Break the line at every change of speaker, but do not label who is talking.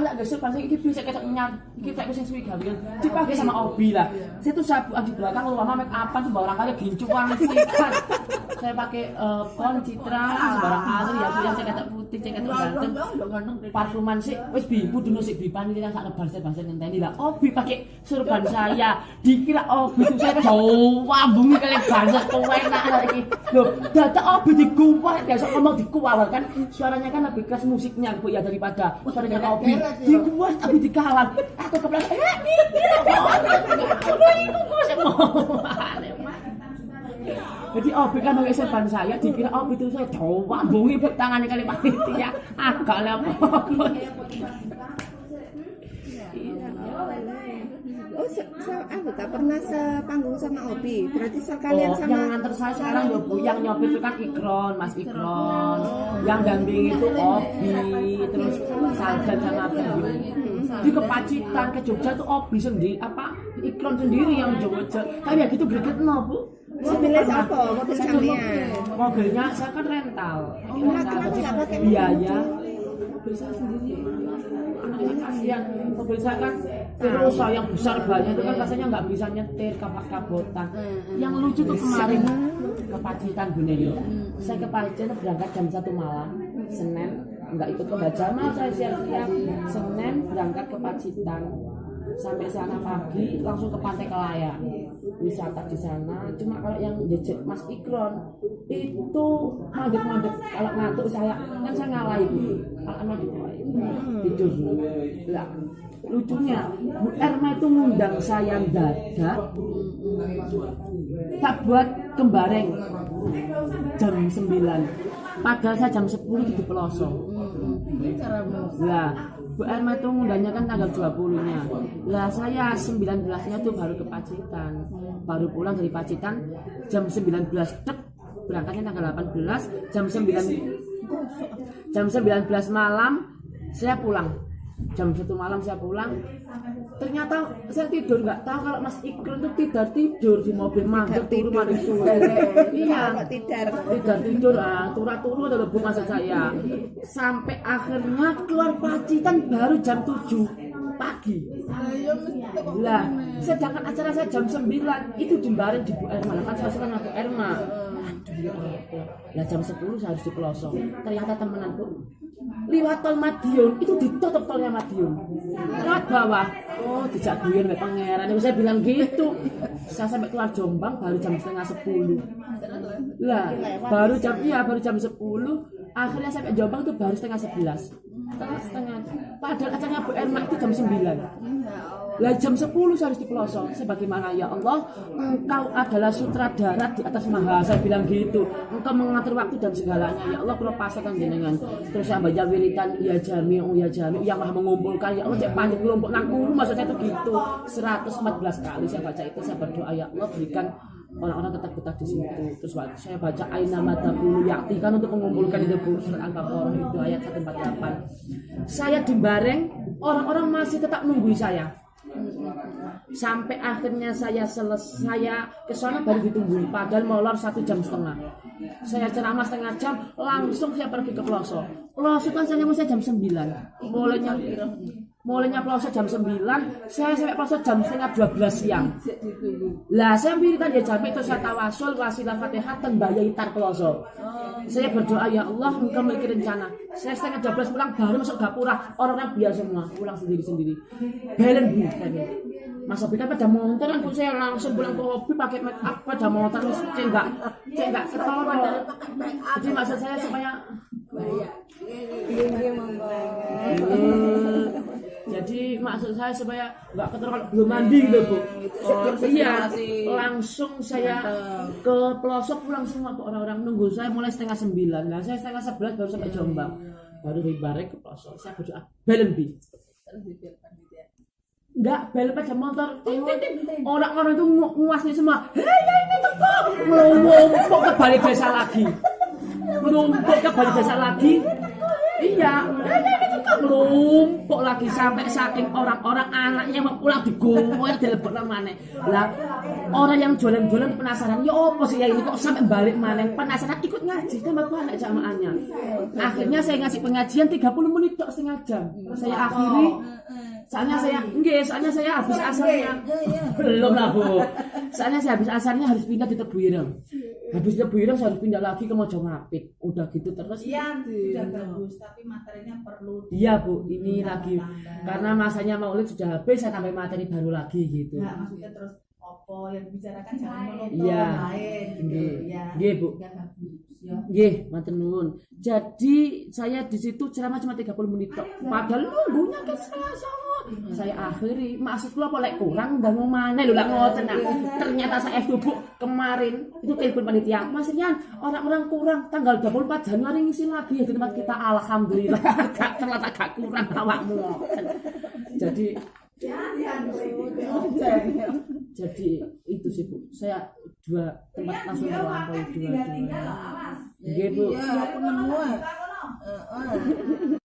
aku tak geser pas iki bisa ketok nyat iki tak sing suwi gawean. Dipakai sama Obi lah. Saya tuh sabu di belakang lu mama make upan sembarang kali gincuan kan. Saya pakai eh, kon citra sembarang kali ya kata putih kata ganteng parfuman sih wis bibu dulu sih bipan ini kan sak lebar saya bahasa ngenteni lah Obi pakai surban saya dikira Obi itu saya Jawa bumi kalian banyak tuh enak lagi loh data Obi dikuah ya sok ngomong dikuah kan suaranya kan lebih keras musiknya bu ya daripada suaranya Obi dikuah tapi dikalah aku kepala eh mikir apa itu kok saya mau Obi kan pakai serban saya dikira Obi itu saya Jawa bumi tangannya kali panitia agak lah
Oh, se se- aku tak pernah sepanggung sama Obi. Berarti sekalian
Oh,
sama
yang nganter saya sekarang ya Bu, yang nyopir itu kan Ikron, Mas Ikron. Yang damping itu Obi, terus Salgan sama Bayu. Di Kepacitan ke Jogja tuh Obi sendiri, apa Ikron sendiri yang Jogja. Tapi ya gitu greget no Bu.
Mobilnya siapa? Mobil
saya
sampean?
mobil- Mobilnya saya kan rental.
Oh,
Rental,
kenapa nggak pakai mobil
biaya mobil saya sendiri. Anaknya kasihan, mobil saya kan Verosa yang besar banyak itu kan rasanya nggak bisa nyetir kapak kabotan. Yang lucu tuh kemarin ke Pacitan Bu Nelo. Saya ke Pacitan berangkat jam satu malam, Senin nggak ikut ke Bajama saya siap-siap. Senin berangkat ke Pacitan sampai sana pagi langsung ke Pantai Kelaya wisata di sana cuma kalau yang jejak Mas Ikron itu mandek-mandek kalau ngantuk saya kan saya ngalahin. Gitu kalau mandek tidur lah lucunya Bu Erma itu ngundang saya dadak tak buat kembareng. Jam 9 padahal saya jam 10 di pelosok lah Erma itu ngundangnya kan tanggal 20 nya lah saya 19 nya tuh baru ke Pacitan. Baru pulang dari Pacitan jam 19 dek berangkatnya tanggal 18 jam 9 jam 19 malam saya pulang jam satu malam saya pulang. Ternyata saya tidur nggak tahu kalau Mas Ikron itu tidak tidur di mobil mandek turun mandek iya.
Kok tidak?
tidak tidur ah turun turun ada lebih maksud saya. Sampai akhirnya keluar Pacitan baru jam 7 pagi. Lah sedangkan acara saya jam 9 itu dimbarin di Bu Erma. Kan saya senang Bu Erma. Aduh ya lah jam 10 saya harus di pelosok ternyata temenanku liwat tol Madiun. Itu ditutup tolnya Madiun. Lewat bawah. Oh dijak guyon sama pangeran. Itu saya bilang gitu. Saya sampai keluar Jombang baru jam setengah sepuluh. Lah baru jam iya baru jam 10 akhirnya sampai Jombang tuh baru setengah sebelas. Setengah setengah. Padahal acaranya Bu Erma itu jam 9 lah jam 10 saya harus di pelosok sebagaimana ya Allah engkau adalah sutradara di atas maha. Saya bilang gitu. Engkau mengatur waktu dan segalanya. Ya Allah kalau pasakan jenengan. Terus saya baca wiritan ya jami oh ya jami yang maha mengumpulkan ya Allah cek panjang kelompok nangkuru maksudnya itu gitu. 114 kali saya baca itu. Saya berdoa ya Allah berikan orang-orang tetap betah di situ. Terus waktu saya baca aina madabulu yakti kan untuk mengumpulkan itu surat al-baqarah itu ayat 148 saya di bareng orang-orang masih tetap nunggu saya. Sampai akhirnya saya selesai ke sana baru ditunggu. Padahal molor satu jam setengah. Saya ceramah setengah jam langsung saya pergi ke pelosok. Pelosok kan saya saya jam 9 mulainya mulainya pelosok jam 9 saya sampai pelosok jam setengah 12 siang lah saya wiritan ya jam itu saya tawasul wasilah fatihah tembayai tar pelosok saya berdoa ya Allah engkau memiliki rencana saya setengah 12 pulang baru masuk gapura orang-orang biasa semua pulang sendiri-sendiri belen bu. Mas Obi kan pada motor kan saya langsung pulang ke hobi pakai make up pada motor terus cek enggak cek enggak ketoro jadi maksud saya supaya Hmm. Jadi maksud saya supaya nggak ketoro kalau belum mandi gitu bu oh, iya langsung saya ke pelosok pulang semua orang-orang nunggu saya mulai setengah sembilan nah saya setengah sebelas baru sampai Jombang baru dari Barek ke pelosok saya berdoa Belembi Enggak, bel pada motor. Orang-orang itu ngu- nguasnya semua. Hei, ya ini teko. Melumpuk ke balik desa lagi. Melumpuk ke balik desa lagi. Iya. Hei, ya ini teko. Kelumpuk lagi sampai saking orang-orang anaknya mau pulang digower dilebokno maneh. Lah orang yang jualan-jualan penasaran, ya apa sih ya ini kok sampai balik maneh penasaran ikut ngaji tambah banyak jamaahnya. Akhirnya saya ngasih pengajian 30 menit tok setengah jam. Saya akhiri soalnya saya enggak, soalnya saya habis asarnya belum lah bu soalnya saya habis asarnya harus pindah di Tebuireng habis Tebuireng saya harus pindah lagi ke Mojongapit udah gitu terus
Iya, sudah bagus, tapi materinya perlu
Iya bu, ini lagi karena masanya maulid sudah habis, saya tambah materi baru lagi gitu.
Nah, maksudnya terus opo yang dibicarakan jangan monoton
Iya.
lain gitu
Nggih.
ya.
Nggih, Bu. Nggih, matur nuwun. Jadi saya di situ ceramah cuma 30 menit tok. Padahal nunggunya ke selasa. Saya akhiri, maksud apa lek kurang ndang mana lho lek ngoten nah. Ternyata saya tubuh kemarin. Itu telepon panitia. Rian, orang-orang kurang. Tanggal 24 Januari ngisi lagi ya di tempat kita. Alhamdulillah. Gak ternyata gak kurang awakmu. Jadi jadi itu sih bu. Saya dua tempat langsung melampaui dua dua Nggih, bu.
Iya, nemu. Heeh.